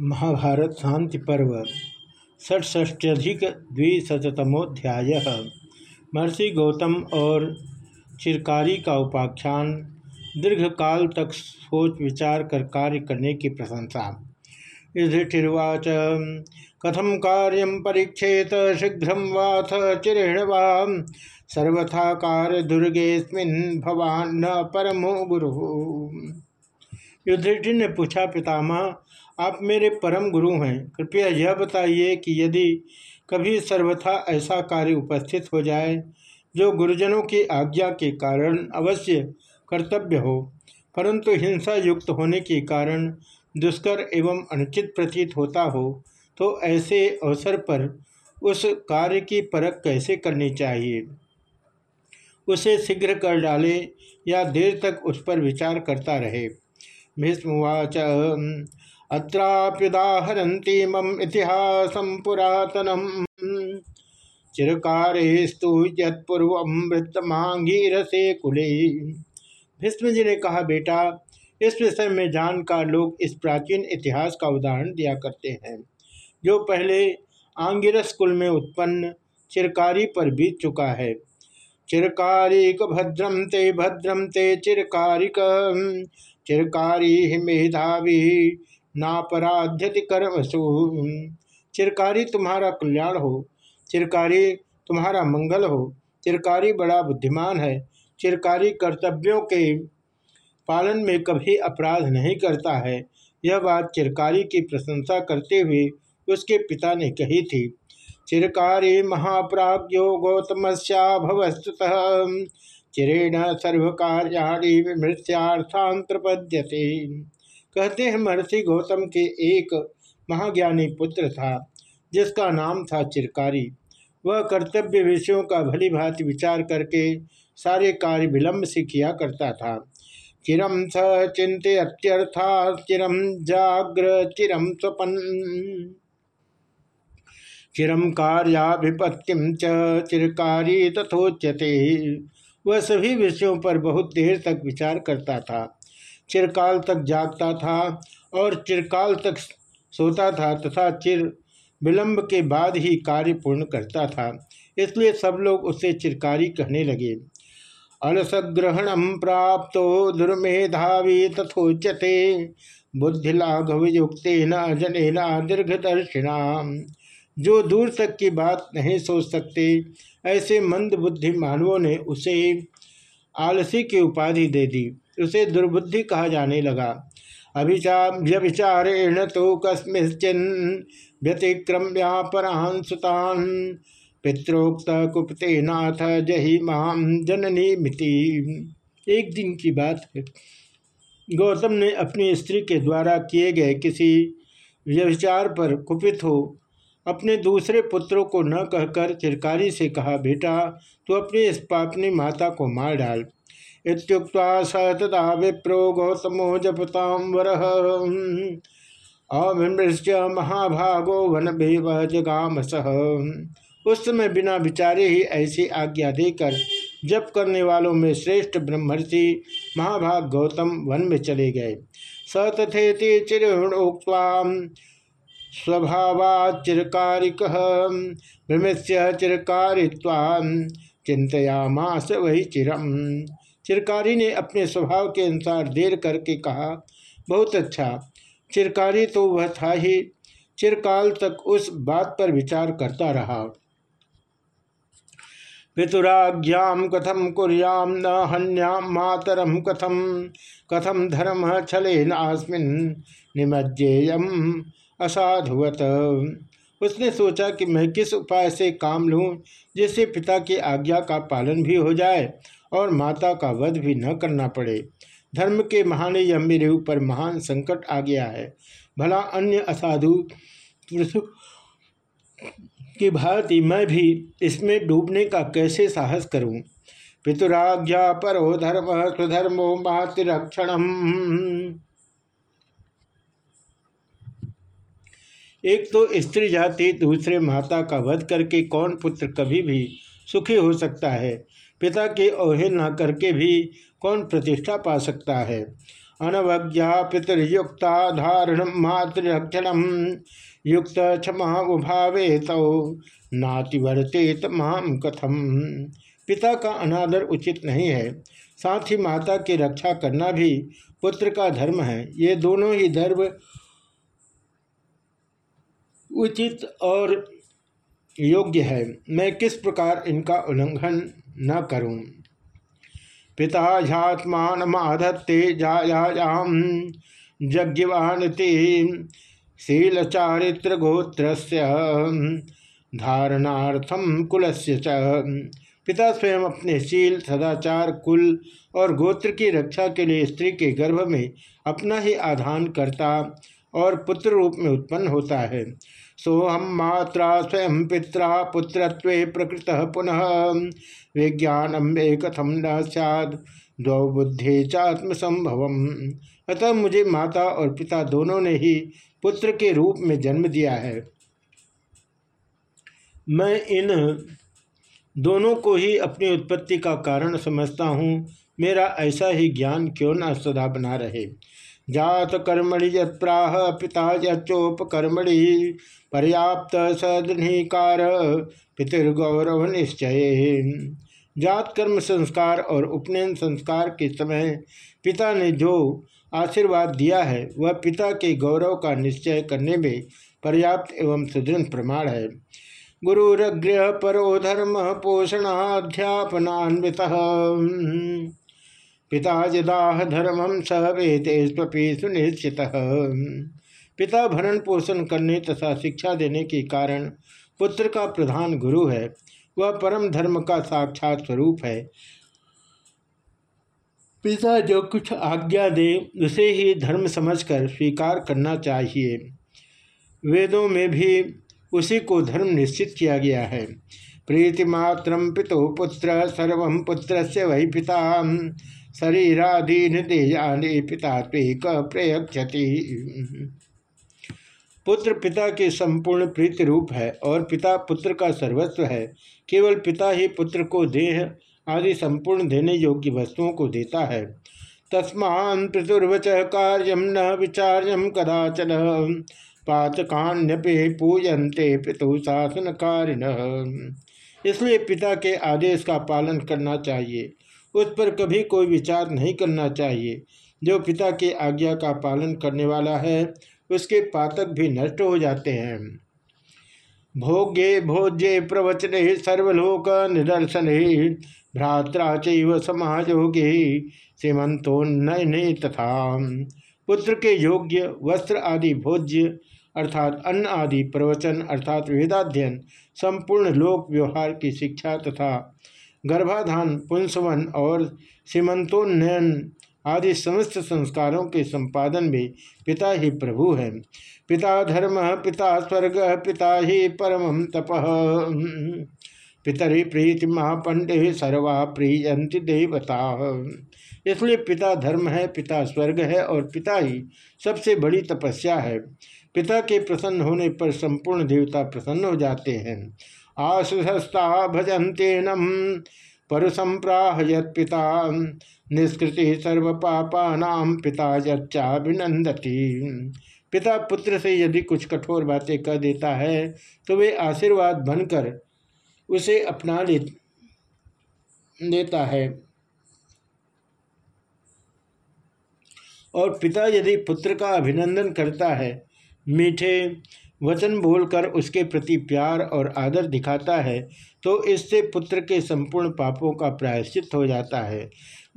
महाभारत शांति पर्व षट्ष्ट्यधिक द्विशतमोध्याय महर्षि गौतम और चिरकारी का उपाख्यान दीर्घ काल तक सोच विचार कर कार्य करने की प्रशंसा। युधिष्ठिर्वाच कथम कार्य परीक्षेत शीघ्र वाथ चिरेण सर्वथा कार्य दुर्गेस्मिन् भवान न परमो गुरु। युधिष्ठिर ने पूछा, पितामह, आप मेरे परम गुरु हैं। कृपया यह बताइए कि यदि कभी सर्वथा ऐसा कार्य उपस्थित हो जाए जो गुरुजनों की आज्ञा के कारण अवश्य कर्तव्य हो, परंतु हिंसा युक्त होने के कारण दुष्कर एवं अनुचित प्रतीत होता हो तो ऐसे अवसर पर उस कार्य की परख कैसे करनी चाहिए? उसे शीघ्र कर डाले या देर तक उस पर विचार करता रहे। भीष्मवाच अत्राप्युदाहरती मम इतिहास पुरातनम। चिरकारेस्तु यत्पूर्व मृतमांगीरसे कुले। भीष्म जी ने कहा, बेटा, इस विषय में जानकार लोग इस प्राचीन इतिहास का उदाहरण दिया करते हैं, जो पहले आंगिरस कुल में उत्पन्न चिरकारी पर बीत चुका है। चिरकारिक भद्रम ते भद्रम ते चिरकारिक। चिरकारी मेधावी, नापराध्यति कर्मसु चिरकारी तुम्हारा कल्याण हो, चिरकारी तुम्हारा मंगल हो, चिरकारी बड़ा बुद्धिमान है, चिरकारी कर्तव्यों के पालन में कभी अपराध नहीं करता है। यह बात चिरकारी की प्रशंसा करते हुए उसके पिता ने कही थी। चिरकारी महाप्राज्यो गौतम गौतमस्याभवस्तुत। चिरेण सर्वकार्याणी विमृत्यार्थांतरपद्यते कहते हैं महर्षि गौतम के एक महाज्ञानी पुत्र था, जिसका नाम था चिरकारी। वह कर्तव्य विषयों का भली भांति विचार करके सारे कार्य विलंब से किया करता था। चिरम स चिंत्यर्था चिरम जाग्र चिरम स्वपन। चिरम कार्याभिपत्तिम च चिरकारी तथोच्यते। वह सभी विषयों पर बहुत देर तक विचार करता था। चिरकाल तक जागता था और चिरकाल तक सोता था तथा चिर विलंब के बाद ही कार्य पूर्ण करता था, इसलिए सब लोग उसे चिरकारी कहने लगे। अलसग्रहणम प्राप्त दुर्मेधावी तथोच्यते बुद्धिलाघव युक्त न जनेना दीर्घदर्शिना जो दूर तक की बात नहीं सोच सकते, ऐसे मंद बुद्धि मानवों ने उसे आलसी की उपाधि दे दी। उसे दुर्बुद्धि कहा जाने लगा। अभिचारेण तो कस्मिश्चिन व्यतिक्रम्यापरान सुतान पित्रोक्त कुपते नाथ जही माम जननी मिति। एक दिन की बात है। गौतम ने अपनी स्त्री के द्वारा किए गए किसी व्यविचार पर कुपित हो अपने दूसरे पुत्रों को न कहकर चिरकारी से कहा, बेटा, तू अपनी इस पापनी माता को मार डाल। इत्युक्त्वा स तदा विप्रो गौतमो जपताम वर। अभिमृश्य महाभागो वन बेव जगाम सह उस समय बिना विचारे ही ऐसी आज्ञा देकर जप करने वालों में श्रेष्ठ ब्रह्मर्षि महाभाग गौतम वन में चले गए। स तथेति चिरुणोक्वाम स्वभावाचिरकारिक भ्रमस्य चिरकारित्वाम चिंतयामास वही चिरम। चिरकारी ने अपने स्वभाव के अनुसार देर करके कहा, बहुत अच्छा चिरकारी तो वह था ही, चिरकाल तक उस बात पर विचार करता रहा। पितुराज्ञा कथम कुरियाम न हन्याम मातरम कथम कथम धर्म छले नास्मिन निमज्जेयम असाधुवत उसने सोचा कि मैं किस उपाय से काम लूँ जिससे पिता की आज्ञा का पालन भी हो जाए और माता का वध भी न करना पड़े। धर्म के महाने यह मेरे ऊपर महान संकट आ गया है। भला अन्य असाधु की भांति मैं भी इसमें डूबने का कैसे साहस करूँ? पितुराज्ञा परो धर्म, स्वधर्मो मातृक्षण एक तो स्त्री जाति, दूसरे माता का वध करके कौन पुत्र कभी भी सुखी हो सकता है? पिता की अवहेलना करके भी कौन प्रतिष्ठा पा सकता है? अनवज्ञा पितृयुक्ता धारण मातृक्षण युक्त क्षमा उभावे तौ नातिवर्तित माम कथम। पिता का अनादर उचित नहीं है। साथ ही माता की रक्षा करना भी पुत्र का धर्म है। ये दोनों ही धर्म उचित और योग्य है। मैं किस प्रकार इनका उल्लंघन न करूँ? पिता ह्यात्माधत्ते जायाम शील चारित्र गोत्र धारणार्थम कुलस्य च। पिता स्वयं अपने शील, सदाचार, कुल और गोत्र की रक्षा के लिए स्त्री के गर्भ में अपना ही आधान करता और पुत्र रूप में उत्पन्न होता है। सोहम मात्रा स्वयं पिता पुत्रत्व प्रकृत पुनः। विज्ञानम मे कथम न सद द्वौ बुद्धि अतः मुझे माता और पिता दोनों ने ही पुत्र के रूप में जन्म दिया है। मैं इन दोनों को ही अपनी उत्पत्ति का कारण समझता हूँ। मेरा ऐसा ही ज्ञान क्यों न सदा बना रहे? जात कर्मणि यह पिता यचोपकर्मणि पर्याप्त सदनिकार पितृगौरव निश्चय। जात कर्म संस्कार और उपनयन संस्कार के समय पिता ने जो आशीर्वाद दिया है, वह पिता के गौरव का निश्चय करने में पर्याप्त एवं सुदृढ़ प्रमाण है। गुरुरग्रह परो धर्म पोषणाध्यापनान्वित। पिता जदाह धर्मम स वेदेष्वपि सुनिश्चित। पिता भरण पोषण करने तथा शिक्षा देने के कारण पुत्र का प्रधान गुरु है, वह परम धर्म का साक्षात स्वरूप है। पिता जो कुछ आज्ञा दे, उसे ही धर्म समझकर स्वीकार करना चाहिए। वेदों में भी उसी को धर्म निश्चित किया गया है। प्रीतिमात्र पिता पुत्र सर्व पुत्र से वही पिता शरीराधीन देयाने पिता प्रयक्षति पुत्र पिता के संपूर्ण प्रीति रूप है और पिता पुत्र का सर्वस्व है। केवल पिता ही पुत्र को देह आदि संपूर्ण देने योग्य वस्तुओं को देता है। तस्मान पितुर्वच कार्यम न विचार्यम कदाचन। पाचकान्यपि पूजनते पितु शासन कारिण इसलिए पिता के आदेश का पालन करना चाहिए। उस पर कभी कोई विचार नहीं करना चाहिए। जो पिता की आज्ञा का पालन करने वाला है, उसके पातक भी नष्ट हो जाते हैं। भोग्ये भोज्ये प्रवचने सर्वलोक निदर्शन ही भ्रात्रा चैव समाजोगे सीमंतोन्नयने तथा। पुत्र के योग्य वस्त्र आदि भोज्य अर्थात अन्न आदि प्रवचन अर्थात वेदाध्ययन, संपूर्ण लोक व्यवहार की शिक्षा तथा गर्भाधान, पुंसवन और सीमंतोन्नयन आदि समस्त संस्कारों के संपादन में पिता ही प्रभु है। पिता धर्म, पिता स्वर्ग, पिता ही परम तप। पितरी प्रीति महापंडे सर्वा प्रियंति देवता। इसलिए पिता धर्म है, पिता स्वर्ग है और पिता ही सबसे बड़ी तपस्या है। पिता के प्रसन्न होने पर संपूर्ण देवता प्रसन्न हो जाते हैं। आशुस्ता भजंते नम परसंप्राह पिता निष्कृति सर्व पापा नाम पिता यच्चाभिनंदती पिता पुत्र से यदि कुछ कठोर बातें कह देता है तो वे आशीर्वाद बनकर उसे अपना ले, लेता है। और पिता यदि पुत्र का अभिनंदन करता है, मीठे वचन बोलकर उसके प्रति प्यार और आदर दिखाता है तो इससे पुत्र के संपूर्ण पापों का प्रायश्चित हो जाता है।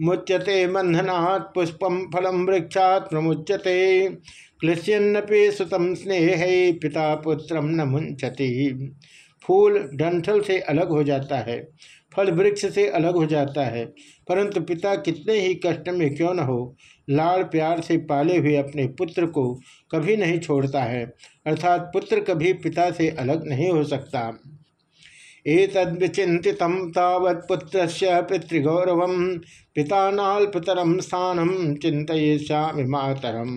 मुच्यते बंधनात् पुष्पम फलम वृक्षात् प्रमुच्यते क्लिश्यन्नपि सुतम स्नेह, पिता पुत्रम न मुंचती फूल डंठल से अलग हो जाता है। फल वृक्ष से अलग हो जाता है। परंतु पिता कितने ही कष्ट में क्यों न हो, लाड़ प्यार से पाले हुए अपने पुत्र को कभी नहीं छोड़ता है, अर्थात पुत्र कभी पिता से अलग नहीं हो सकता। एतद्विचित तावत्पुत्र पितृगौरव पितानाल्पतरम स्थानम चिंतय्यामी मातरम।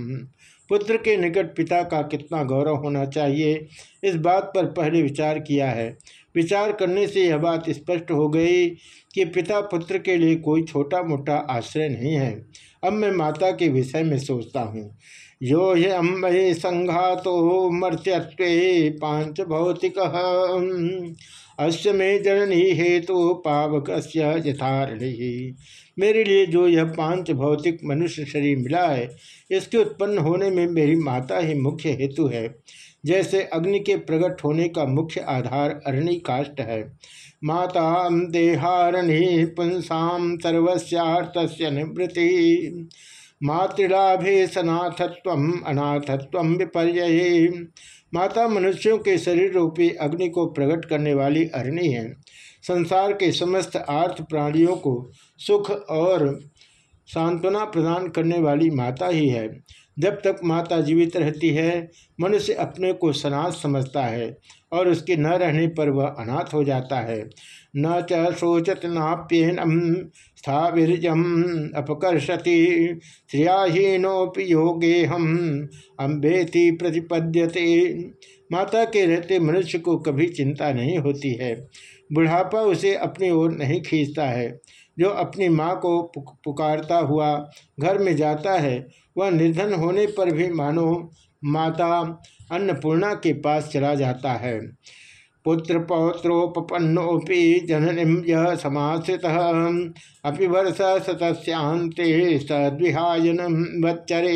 पुत्र के निकट पिता का कितना गौरव होना चाहिए, इस बात पर पहले विचार किया है। विचार करने से यह बात स्पष्ट हो गई कि पिता पुत्र के लिए कोई छोटा मोटा आश्रय नहीं है। अब मैं माता के विषय में सोचता हूँ। यो ये अम्बे संघातो मर्त्यत्व पाँच भौतिक। अश्व में जननी हेतु तो पावक यथारणी। मेरे लिए जो यह पाँच भौतिक मनुष्य शरीर मिला है, इसके उत्पन्न होने में मेरी माता ही मुख्य हेतु है। जैसे अग्नि के प्रकट होने का मुख्य आधार अरणि काष्ट है। माता देहारणी पुंसा सर्वस्यार्थ निवृत्ति। मातृलाभे सनाथत्व अनाथत्व विपर्य माता मनुष्यों के शरीर रूपी अग्नि को प्रकट करने वाली अरणि है। संसार के समस्त आर्थ प्राणियों को सुख और सांत्वना प्रदान करने वाली माता ही है। जब तक माता जीवित रहती है, मनुष्य अपने को सनाथ समझता है और उसके न रहने पर वह अनाथ हो जाता है। न च शोचत नाप्यनम स्थाविरजम अपकर्षति श्रियाहीनोपि योगे हम अम्बेति प्रतिपद्यते। माता के रहते मनुष्य को कभी चिंता नहीं होती है। बुढ़ापा उसे अपनी ओर नहीं खींचता है। जो अपनी माँ को पुकारता हुआ घर में जाता है, वह निर्धन होने पर भी मानो माता अन्नपूर्णा के पास चला जाता है। पुत्र पौत्रोपन्नोपि जननीम यह समाश्रित अभी वर्ष सतस्यांते सद्विहायन वच्चरे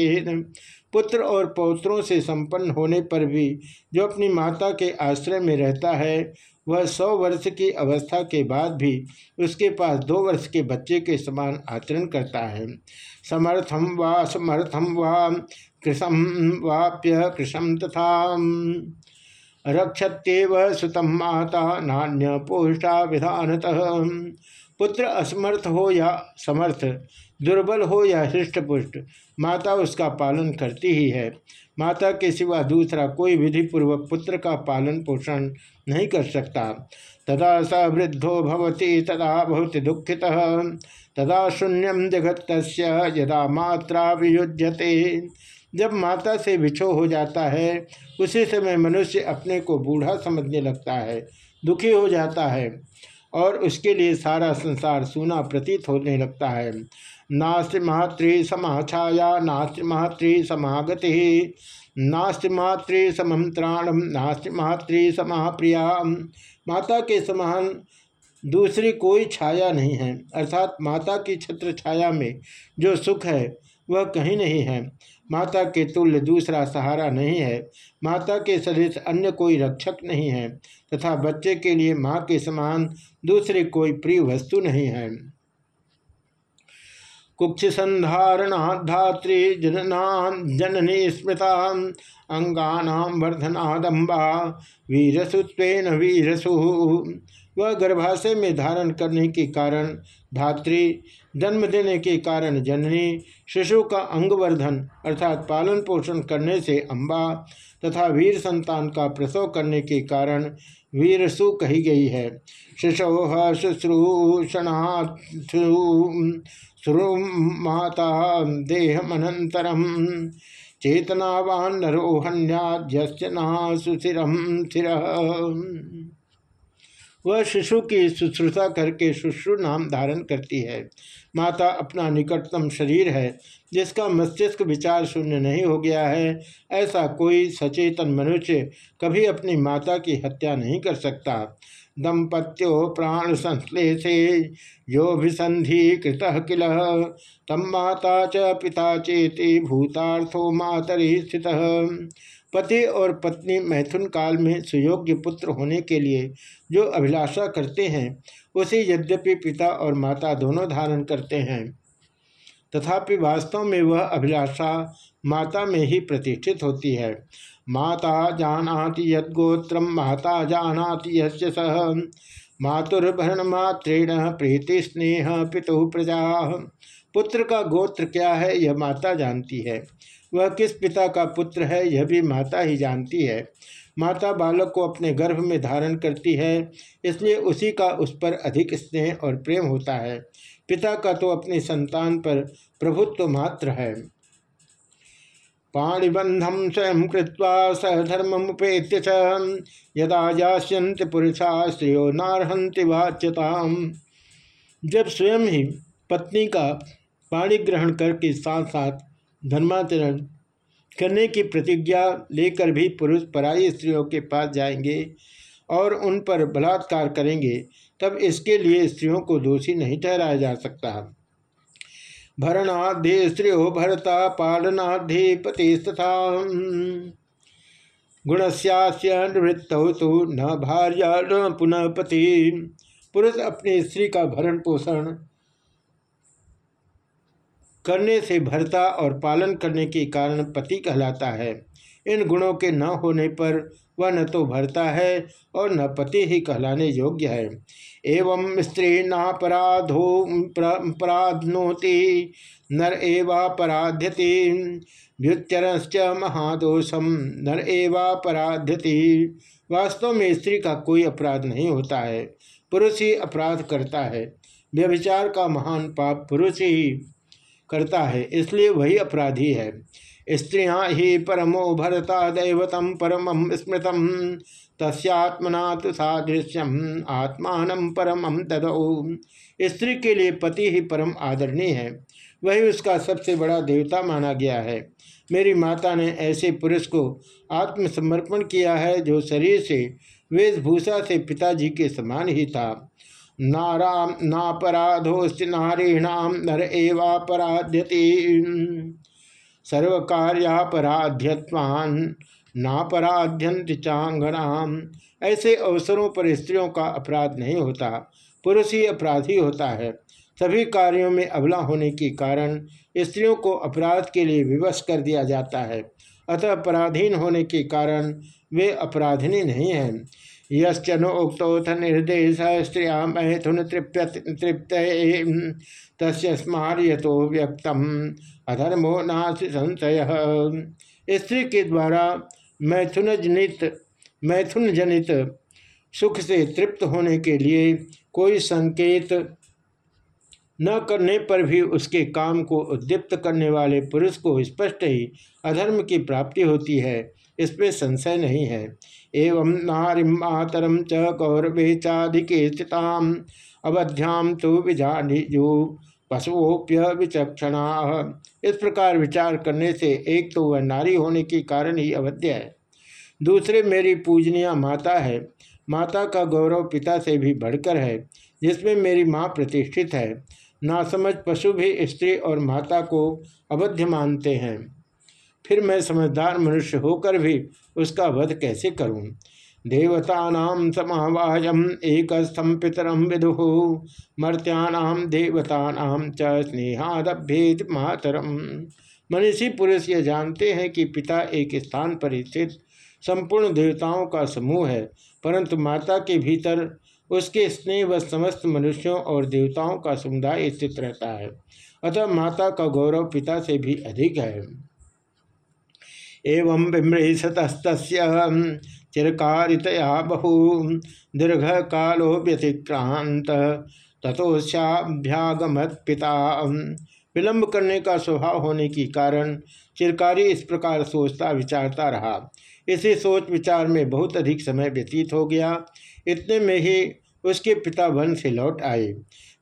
पुत्र और पौत्रों से संपन्न होने पर भी जो अपनी माता के आश्रय में रहता है, वह सौ वर्ष की अवस्था के बाद भी उसके पास दो वर्ष के बच्चे के समान आचरण करता है। समर्थम व समर्थम व कृषम वाप्य कृषम तथा। रक्षत्यव सुतम माता नान्य पोष्टा विधानतः। पुत्र असमर्थ हो या समर्थ, दुर्बल हो या हृष्ट पुष्ट माता उसका पालन करती ही है। माता के सिवा दूसरा कोई विधि पूर्वक पुत्र का पालन पोषण नहीं कर सकता। तदा स वृद्धो भवती, तदा बहुत दुखित। तदा शून्यम जगत यदा मात्रा वियुज्यते। जब माता से बिछो हो जाता है, उसी समय मनुष्य अपने को बूढ़ा समझने लगता है, दुखी हो जाता है। और उसके लिए सारा संसार सूना प्रतीत होने लगता है। नास्ति मातृ समाछाया नास्ति मातृ समागति, नास्ति मातृ समंत्राणम नास्ति मातृ समाप्रिया माता के समान दूसरी कोई छाया नहीं है, अर्थात माता की छत्र छाया में जो सुख है, वह कहीं नहीं है। माता के तुल्य दूसरा सहारा नहीं है। माता के सदृश अन्य कोई रक्षक नहीं है तथा बच्चे के लिए माँ के समान दूसरे कोई प्रिय वस्तु नहीं है। कुक्ष संधारणा धात्री जनना जननी स्मृता अंगाना वर्धनादम्बा वीरसुत्वेन वीरसु। वह गर्भाशय में धारण करने के कारण धात्री जन्म देने के कारण जननी, शिशु का अंगवर्धन अर्थात पालन पोषण करने से अम्बा तथा वीर संतान का प्रसव करने के कारण वीरसु कही गई है। शिशो शुश्रूषणाश्रु माता देहमनंतरम चेतनावान नरोहन्याद्यस्ना सुशिरम स्थिर। वह शिशु की शुश्रूषा करके शुश्रु नाम धारण करती है। माता अपना निकटतम शरीर है, जिसका मस्तिष्क विचार शून्य नहीं हो गया है। ऐसा कोई सचेतन मनुष्य कभी अपनी माता की हत्या नहीं कर सकता। दंपत्यो प्राण संश्लेषे यो भिसंधि कृत किल। तम माता च पिता चेती भूतार्थो मातरी स्थित। पति और पत्नी मैथुन काल में सुयोग्य पुत्र होने के लिए जो अभिलाषा करते हैं, उसे यद्यपि पिता और माता दोनों धारण करते हैं। तथापि वास्तव में वह अभिलाषा माता में ही प्रतिष्ठित होती है। माता जानाति यदोत्र माता जानाति यस्य सह मातुर्भरण मात्रेण, प्रीति स्नेह पितु प्रजा। पुत्र का गोत्र क्या है, यह माता जानती है। वह किस पिता का पुत्र है, यह भी माता ही जानती है। माता बालक को अपने गर्भ में धारण करती है, इसलिए उसी का उस पर अधिक स्नेह और प्रेम होता है। पिता का तो अपनी संतान पर प्रभुत्व मात्र है। पाणिबंधम स्वयं कृत्वा सहधर्मुपेत्य च, यदा यास्यंत पुरुषा स्त्रियो नारहंति वाच्यताम। जब स्वयं ही पत्नी का पाणी ग्रहण करके साथ साथ धर्माचरण करने की प्रतिज्ञा लेकर भी पुरुष पराई स्त्रियों के पास जाएँगे और उन पर बलात्कार करेंगे, तब इसके लिए स्त्रियों को दोषी नहीं ठहराया जा सकता। भरणाध्ये स्त्रियो भरता पालनाध्ये पति तथा गुणस्यास्य निवृत्तौ तो न भार्या न पुनः पति। पुरुष अपनी स्त्री का भरण पोषण करने से भरता और पालन करने के कारण पति कहलाता है। इन गुणों के न होने पर वह न तो भरता है और न पति ही कहलाने योग्य है। एवं स्त्री नापराधो पराधनोति, नर एवापराध्यति व्युच्चरश्च महादोषम नर एवापराध्यति वास्तव में स्त्री का कोई अपराध नहीं होता है। पुरुष ही अपराध करता है। व्यभिचार का महान पाप पुरुष ही करता है, इसलिए वही अपराधी है। स्त्रियाँ ही परमो भरता दैवतम परम स्मृतम तस्यात्मना तो सादृश्यम, आत्मान परम तदौ स्त्री के लिए पति ही परम आदरणीय है, वही उसका सबसे बड़ा देवता माना गया है। मेरी माता ने ऐसे पुरुष को आत्मसमर्पण किया है, जो शरीर से, वेशभूषा से पिताजी के समान ही था। नाराम नापराधोस्त नारीणाम नर एवापराध्यति। सर्व कार्यापराध्यत्वान नापराध्यंत चांगनाम ऐसे अवसरों पर स्त्रियों का अपराध नहीं होता, पुरुष ही अपराधी होता है। सभी कार्यों में अबला होने के कारण स्त्रियों को अपराध के लिए विवश कर दिया जाता है। अतः अपराधीन होने के कारण वे अपराधिनी नहीं हैं। यश्चनोक्तोथ निर्देश स्त्रिया मैथुन तृप्य तृप्त तस्य स्मार्यतो व्यक्तम। अधर्मो नाश संशय। स्त्री के द्वारा मैथुन जनित मैथुन जनित सुख से तृप्त होने के लिए कोई संकेत न करने पर भी उसके काम को उद्दीप्त करने वाले पुरुष को स्पष्ट ही अधर्म की प्राप्ति होती है। इसमें संशय नहीं है। एवं नारीम मातरम च गौरवे चाधिके स्थिताम अवध्याम तो विजानिजु पशुओप्य विचक्षणा इस प्रकार विचार करने से एक तो वह नारी होने के कारण ही अवध्य है। दूसरे, मेरी पूजनीय माता है। माता का गौरव पिता से भी बढ़कर है, जिसमें मेरी माँ प्रतिष्ठित है। नासमझ पशु भी स्त्री और माता को अवध्य मानते हैं। फिर मैं समझदार मनुष्य होकर भी उसका वध कैसे करूँ? देवता समावाजम एक पितरम विदु मर्त्यानाम देवतानाम च स्नेहादभ्येत मातरम। मनीषी पुरुष ये जानते हैं कि पिता एक स्थान पर स्थित संपूर्ण देवताओं का समूह है, परंतु माता के भीतर उसके स्नेह व समस्त मनुष्यों और देवताओं का समुदाय स्थित रहता है। अतः माता का गौरव पिता से भी अधिक है। एवं विमृशतस्त चिरकारितया बहु दीर्घ कालो व्यतिक्रांत तथोश्याभ्यागमत पिता विलंब करने का स्वभाव होने के कारण चिरकारी इस प्रकार सोचता विचारता रहा। इसी सोच विचार में बहुत अधिक समय व्यतीत हो गया। इतने में ही उसके पिता वन से लौट आए।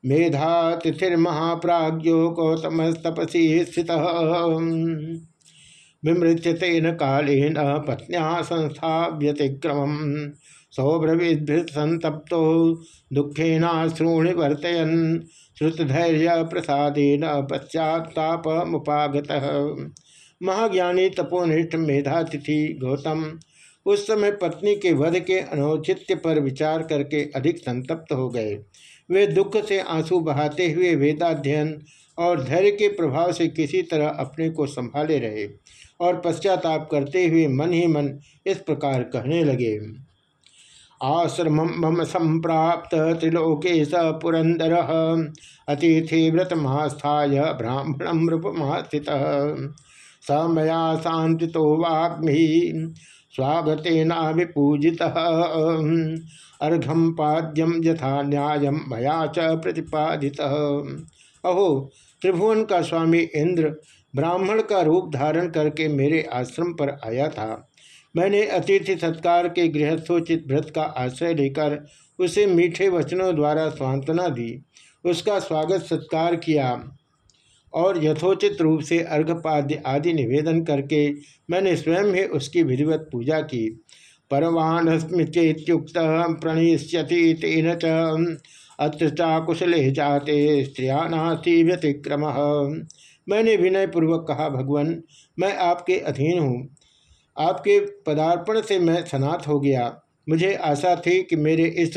मेधा तिथिर्महाप्राज्यो गौतम तपसी स्थित। विमृत्य तेन कालेन व्यतिक्रम सौभ्रविद संतप्तो दुखेनाश्रूणि वर्तयन श्रुतधैर्य प्रसादेन पश्चाताप मुपागत महाज्ञानी तपोनिष्ठ मेधातिथि गौतम, उस समय पत्नी के वध के अनौचित्य पर विचार करके अधिक संतप्त हो गए। वे दुख से आँसू बहाते हुए वेदाध्ययन और धैर्य के प्रभाव से किसी तरह अपने को संभाले रहे। और पश्चाताप करते हुए मन ही मन इस प्रकार कहने लगे। आश्रम मम संप्राप्त त्रिलोके स पुरंदर अतिथि व्रत महास्थाय ब्राह्मण रूपमास्थित स मया शांति तो वाग्मी स्वागतेना विपूजित अर्घम पाद्यम यथा न्याय मया च प्रतिपादित। अहो, त्रिभुवन का स्वामी इंद्र ब्राह्मण का रूप धारण करके मेरे आश्रम पर आया था। मैंने अतिथि सत्कार के गृहस्थोचित व्रत का आश्रय लेकर उसे मीठे वचनों द्वारा सांत्वना दी। उसका स्वागत सत्कार किया और यथोचित रूप से अर्घपाद्य आदि निवेदन करके मैंने स्वयं ही उसकी विधिवत पूजा की। परवानस्मि प्रणीष्यति तेन च। अत्र चाकुशले जाते स्त्रिया नास्ती व्यतिक्रम। मैंने विनय पूर्वक कहा, भगवान, मैं आपके अधीन हूँ। आपके पदार्पण से मैं सनात हो गया। मुझे आशा थी कि मेरे इस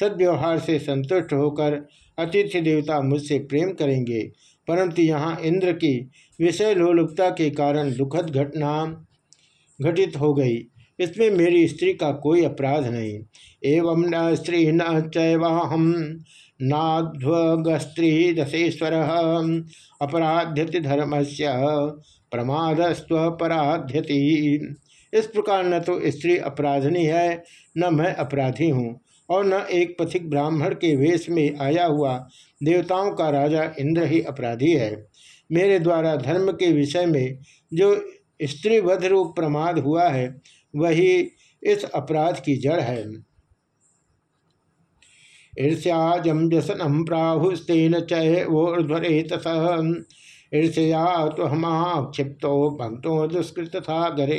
सद्व्यवहार से संतुष्ट होकर अतिथि देवता मुझसे प्रेम करेंगे। परंतु यहाँ इंद्र की विषय लोलुपता के कारण दुखद घटना घटित हो गई। इसमें मेरी स्त्री का कोई अपराध नहीं। एवं न स्त्री न चैवाहम नाध्वगस्त्री दशेश्वर अपराध्यति धर्म से प्रमादस्वपराध्यति इस प्रकार न तो स्त्री अपराधनी है, न मैं अपराधी हूँ और न एक पथिक ब्राह्मण के वेश में आया हुआ देवताओं का राजा इंद्र ही अपराधी है। मेरे द्वारा धर्म के विषय में जो स्त्री वध रूप प्रमाद हुआ है, वही इस अपराध की जड़ है। ईर्ष्याजम व्यसनम प्राहुस्तेन चोर्धरेत ईर्ष्या तो क्षिप्तो भक्तों दुष्कृत था गरे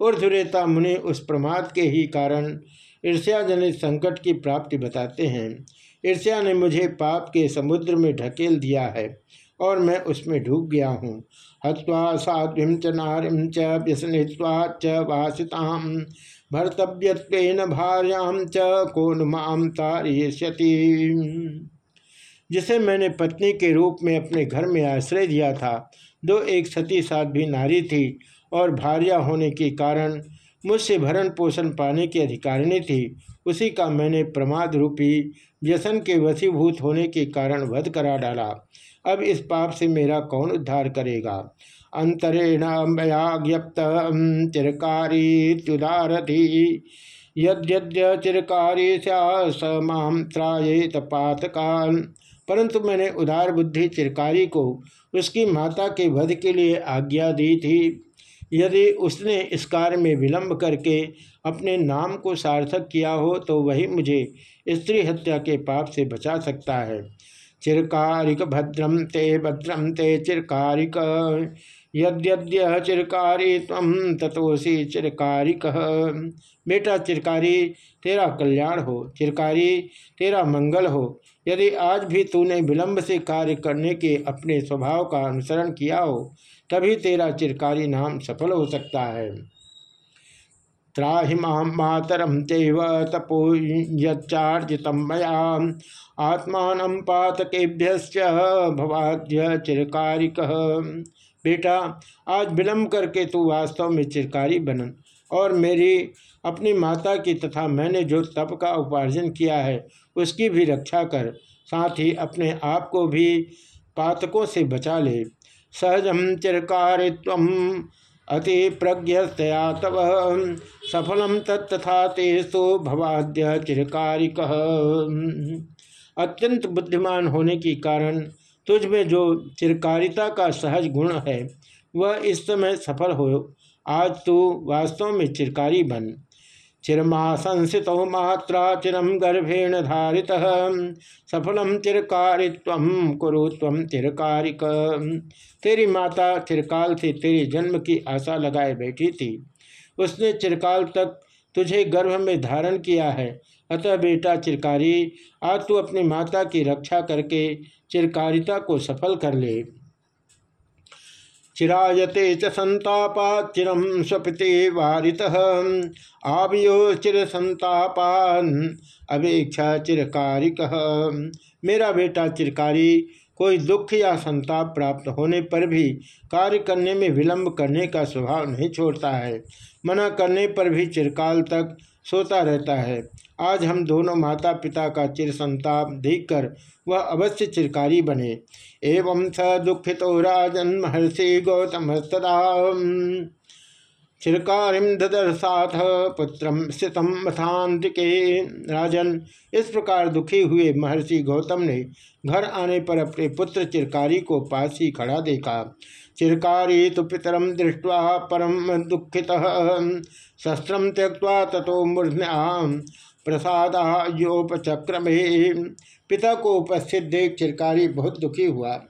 ऊर्धरेता मुनि उस प्रमाद के ही कारण ईर्ष्याजनित संकट की प्राप्ति बताते हैं। ईर्ष्या ने मुझे पाप के समुद्र में ढकेल दिया है और मैं उसमें डूब गया हूँ। हवा साध्वीं च नारीं च व्यसनित्वा च वासिताम भर्तव्य भार्याम च कोनुमाम तारिष्यति। जिसे मैंने पत्नी के रूप में अपने घर में आश्रय दिया था, दो एक सती साध्वी नारी थी और भार्या होने के कारण मुझसे भरण पोषण पाने की अधिकारिणी थी, उसी का मैंने प्रमाद रूपी व्यसन के वसीभूत होने के कारण वध करा डाला। अब इस पाप से मेरा कौन उद्धार करेगा? अंतरेण मया ज्ञप्त चिरकारीत्युदारथी यद्य चिरकारी स माम पातकाल परंतु मैंने उदार बुद्धि चिरकारी को उसकी माता के वध के लिए आज्ञा दी थी। यदि उसने इस कार्य में विलंब करके अपने नाम को सार्थक किया हो तो वही मुझे स्त्री हत्या के पाप से बचा सकता है। चिरकारिक भद्रम ते भद्रम ते चिरकारिक। यद्य चिरकारी तम तथोसी चिरकारिक। बेटा, चिरकारी, तेरा कल्याण हो। चिरकारी, तेरा मंगल हो। यदि आज भी तूने विलंब से कार्य करने के अपने स्वभाव का अनुसरण किया हो, तभी तेरा चिरकारी नाम सफल हो सकता है। त्राहि मातरम तेव तपो यच्चार्जित मया। आत्मान पातकेभ्य भवाद्य चिरकारिक। बेटा, आज विलम्ब करके तू वास्तव में चिरकारी बनन और मेरी, अपनी माता की तथा मैंने जो तप का उपार्जन किया है, उसकी भी रक्षा कर, साथ ही अपने आप को भी पातकों से बचा ले। सहजम चिरकारित्व अति प्रज्ञतया तव। सफलम तत्था तेस्तु भवाद्य चिरकारिक अत्यंत बुद्धिमान होने के कारण तुझ में जो चिरकारिता का सहज गुण है, वह इस समय सफल हो। आज तू वास्तव में चिरकारी बन। चिरमा संसित मात्रा चिरम गर्भेण धारित। सफलम चिरकारित्व कुरु तम चिरकारिक। तेरी माता चिरकाल से तेरे जन्म की आशा लगाए बैठी थी। उसने चिरकाल तक तुझे गर्भ में धारण किया है। अतः बेटा चिरकारी, आज तू अपनी माता की रक्षा करके चिरकारिता को सफल कर ले। चिरायते च संतापा चिरम स्वपिते वारित। आवियो चिर संतापान, अवेक्षा चिरकारिक। मेरा बेटा चिरकारी, कोई दुख या संताप प्राप्त होने पर भी कार्य करने में विलंब करने का स्वभाव नहीं छोड़ता है। मना करने पर भी चिरकाल तक सोता रहता है। आज हम दोनों माता पिता का चिर संताप देखकर वह अवश्य चिरकारी बने। एवं स दुखित राजन महर्षि गौतम सदा चिरकारिम ददर्शाथ पुत्रम स्थितम राजन, इस प्रकार दुखी हुए महर्षि गौतम ने घर आने पर अपने पुत्र चिरकारी को पास ही खड़ा देखा। चिरकारी तो पितरम दृष्ट्वा परम दुखिता, शस्त्र त्यक्ता तथो मूर्ध्याम प्रसादायोपचक्र पिता को उपस्थित देख चिरकारी बहुत दुखी हुआ।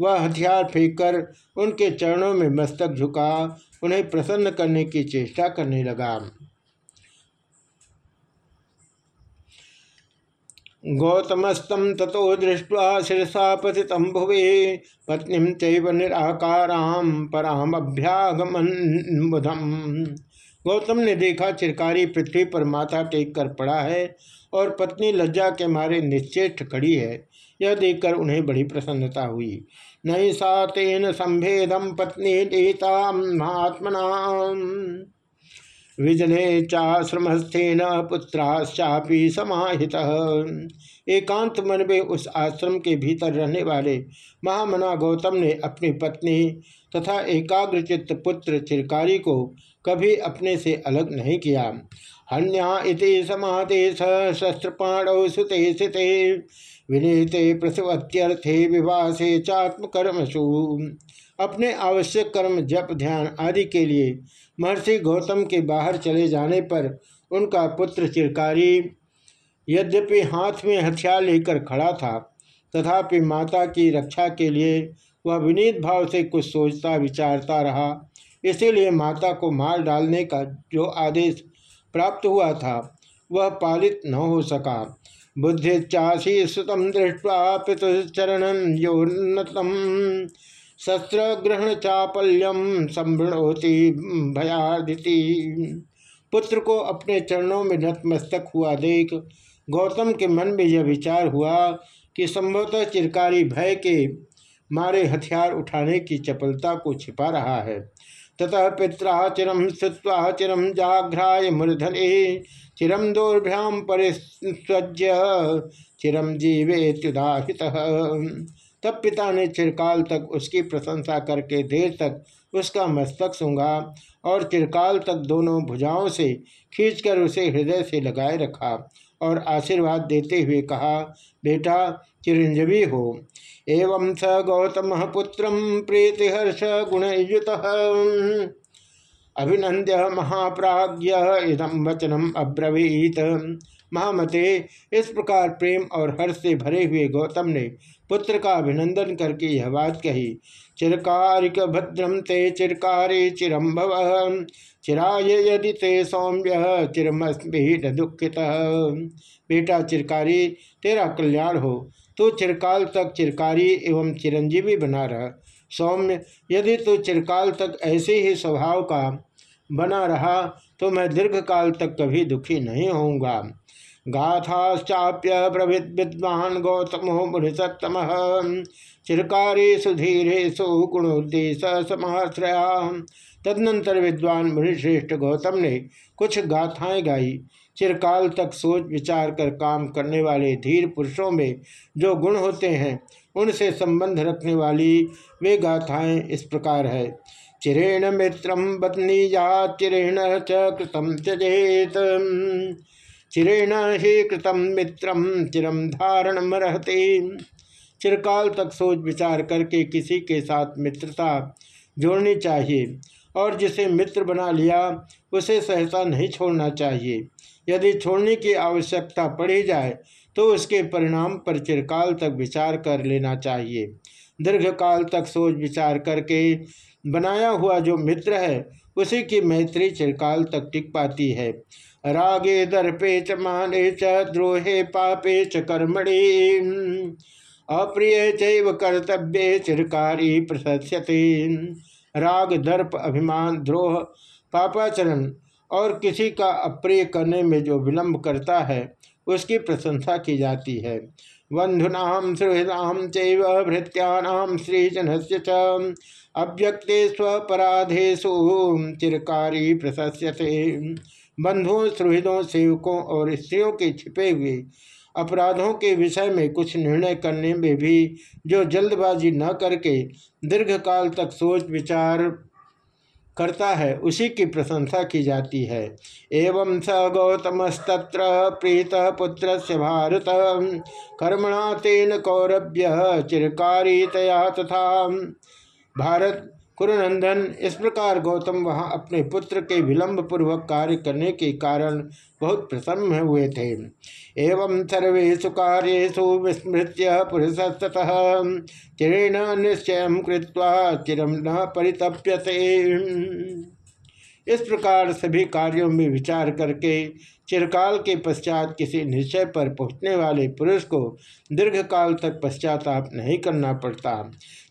वह हथियार फेंक कर उनके चरणों में मस्तक झुका, उन्हें प्रसन्न करने की चेष्टा करने लगा। गौतमस्तम ततो दृष्ट्वा शिरसा पति भुवे। पत्नी चैव निराकाराम पराम अभ्यागमन बुधम गौतम ने देखा चिरकारी पृथ्वी पर माथा टेक कर पड़ा है और पत्नी लज्जा के मारे निश्चेष्ट खड़ी है। यह देखकर उन्हें बड़ी प्रसन्नता हुई। नहीं सा तेन संभेदम पत्नी देता महात्मना विजने चाश्रमस्थेन पुत्राश्चापी समाहित। एकांत मन में उस आश्रम के भीतर रहने वाले महामना गौतम ने अपनी पत्नी तथा एकाग्रचित्त पुत्र चिरकारी को कभी अपने से अलग नहीं किया। हन्या इति समादेश शस्त्रपाणौ सुते स्थिते। विनीते प्रसवत्यर्थे विवासे चात्मकर्मसु। अपने आवश्यक कर्म, जप, ध्यान आदि के लिए महर्षि गौतम के बाहर चले जाने पर उनका पुत्र चिरकारी यद्यपि हाथ में हथियार लेकर खड़ा था, तथापि माता की रक्षा के लिए वह विनीत भाव से कुछ सोचता, विचारता रहा। इसीलिए माता को मार डालने का जो आदेश प्राप्त हुआ था, वह पालित न हो सका। बुद्धिचाशी सुतम दृष्टवा पितुचरण योन्नतम शस्त्र ग्रहण चापल्यम संभृणोति भयादिति। पुत्र को अपने चरणों में नतमस्तक हुआ देख, गौतम के मन में यह विचार हुआ कि संभवतः चिरकारी भय के मारे हथियार उठाने की चपलता को छिपा रहा है। ततः पिता चिरम श्रुवा चिरम जाघ्राय मूर्धने चिरम दोर्भ्याम परिस्वज्य चिरम जीवे जीवेत्युदाहित। तब पिता ने चिरकाल तक उसकी प्रशंसा करके देर तक उसका मस्तक सूंघा और चिरकाल तक दोनों भुजाओं से खींचकर उसे हृदय से लगाए रखा और आशीर्वाद देते हुए कहा, बेटा, चिरंजीवी हो। एवं स गौतम पुत्र प्रीतिहर्ष गुणयुत। अभिनंद्य महाप्राज्य इदम वचनम अब्रवीत। महामते इस प्रकार प्रेम और हर्ष से भरे हुए गौतम ने पुत्र का अभिनंदन करके यह बात कही। चिरकारिक भद्रम ते चिरकारे चिरम भव चिराय यदि ते सौम्य चिरमस्मी दुखित। बेटा चिरकारी, तेरा कल्याण हो। तो चिरकाल तक चिरकारी एवं चिरंजीवी बना रह। सौम्य, यदि तो चिरकाल तक ऐसे ही स्वभाव का बना रहा तो मैं दीर्घ काल तक कभी दुखी नहीं होऊँगा। गाथाश्चाप्य प्रभिद विद्वान गौतमो मुनिसत्तम चिरकारी सुधीरेशु गुणोद्देश समाश्रया तदनंतर विद्वान मुनिश्रेष्ठ गौतम ने कुछ गाथाएँ गाई। चिरकाल तक सोच विचार कर काम करने वाले धीर पुरुषों में जो गुण होते हैं, उनसे संबंध रखने वाली वे गाथाएँ इस प्रकार है। चिरेण मित्रम बदनी या चिरेण च त्यजेत। चिरेण ही कृतम मित्रम चिरम धारण रहते। चिरकाल तक सोच विचार करके किसी के साथ मित्रता जोड़नी चाहिए, और जिसे मित्र बना लिया, उसे सहसा नहीं छोड़ना चाहिए। यदि छोड़ने की आवश्यकता पड़ी जाए तो उसके परिणाम पर चिरकाल तक विचार कर लेना चाहिए। दीर्घकाल तक सोच विचार करके बनाया हुआ जो मित्र है, उसी की मैत्री चिरकाल तक टिक पाती है। रागे दर्पे च माने च द्रोहे पापे च कर्मणि। अप्रिय चैव कर्तव्य चिरकारी प्रशस्यते राग दर्प अभिमान द्रोह पापाचरण और किसी का अप्रिय करने में जो विलंब करता है, उसकी प्रशंसा की जाती है। बंधुनाम सुहृदाम चैव भृत्यानाम श्रीजन से अव्यक्ते स्वपराधेशु चिरकारी प्रशस्यते बंधुओं, सुहृदों, सेवकों और स्त्रियों के छिपे हुए अपराधों के विषय में कुछ निर्णय करने में भी जो जल्दबाजी न करके दीर्घकाल तक सोच विचार करता है, उसी की प्रशंसा की जाती है। एवं स गौतमस्तत्र प्रीत पुत्र भारत कर्मणा तेन कौरभ्य चिरकारी तया तथा भारत कुरुनंदन। इस प्रकार गौतम वहाँ अपने पुत्र के विलंब पूर्वक कार्य करने के कारण बहुत प्रसन्न हुए थे। एवं सर्वेशु कार्यु विस्मृत्य पुरुषस्तः चिरेण निश्चय कृत्वा चिरम न परितप्यते। इस प्रकार सभी कार्यों में विचार करके चिरकाल के पश्चात किसी निश्चय पर पहुँचने वाले पुरुष को दीर्घ काल तक पश्चाताप नहीं करना पड़ता।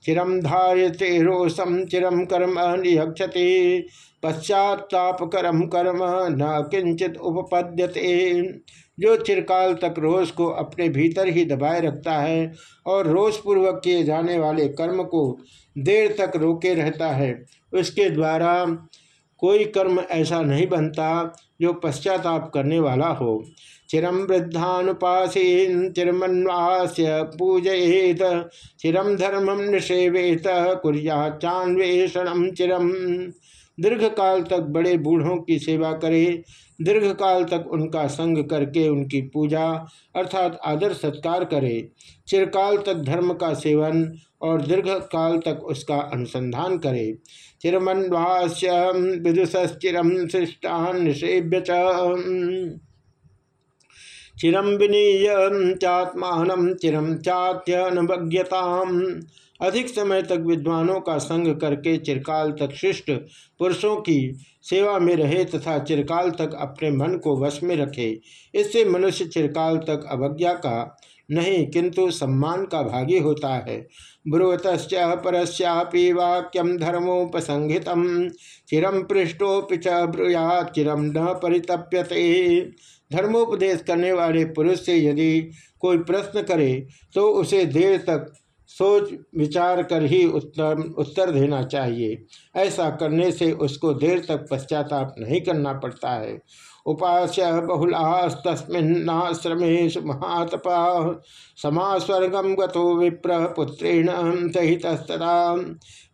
चिरम धार्यते रोषम चिरम कर्म निहक्षति। पश्चाताप करम, कर्म न किंचित उपपद्यते। जो चिरकाल तक रोष को अपने भीतर ही दबाए रखता है और रोषपूर्वक किए जाने वाले कर्म को देर तक रोके रहता है, उसके द्वारा कोई कर्म ऐसा नहीं बनता जो पश्चाताप करने वाला हो। चिरम वृद्धानुपासीन चिरमन्वास्य पूजयेत चिरम धर्मम निषेवेत, कुरिया चान्वेषण चिरम दीर्घ काल तक बड़े बूढ़ों की सेवा करे दीर्घ काल तक उनका संग करके उनकी पूजा अर्थात आदर सत्कार करे। चिरकाल तक धर्म का सेवन और दीर्घ काल तक उसका अनुसंधान करे। चिरमन्वास्य विदुषश्चिरम सृष्टान निषेव्य चिरम विनीय चात्मान चिरम चात्यनुभ्यता अधिक समय तक विद्वानों का संग करके चिरकाल तक शिष्ट पुरुषों की सेवा में रहे तथा चिरकाल तक अपने मन को वश में रखे, इससे मनुष्य चिरकाल तक अवज्ञा का नहीं, किंतु सम्मान का भागी होता है। ब्रुवत परस्यापि वाक्यम धर्मोपसंहित। चिरम पृष्ठोपि च ब्रूया चिरम न परितप्यते। धर्मोपदेश करने वाले पुरुष से यदि कोई प्रश्न करे तो उसे देर तक सोच विचार कर ही उत्तर उत्तर देना चाहिए। ऐसा करने से उसको देर तक पश्चाताप नहीं करना पड़ता है। उपास्य बहुलास्तस्मिन्नाश्रमेश महातपा समास्वर्गम गतो विप्र पुत्रेण सहितस्तरा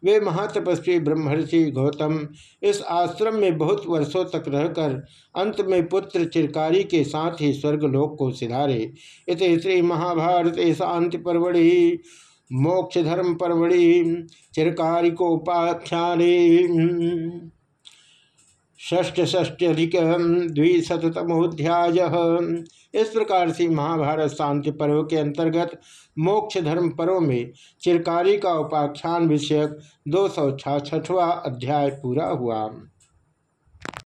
वे महातपस्वी ब्रह्मर्षि गौतम इस आश्रम में बहुत वर्षों तक रहकर अंत में पुत्र चिरकारी के साथ ही स्वर्गलोक को सिधारे। इत श्री महाभारत शांति परवड़ी। मोक्ष धर्म परवड़ी चिरकारिकोपाख्याने षष्टष्ट्यधिक द्विशतमोध्याय इस प्रकार से महाभारत शांति पर्व के अंतर्गत मोक्ष धर्म पर्व में चिरकारी का उपाख्यान विषयक दो सौ अध्याय पूरा हुआ।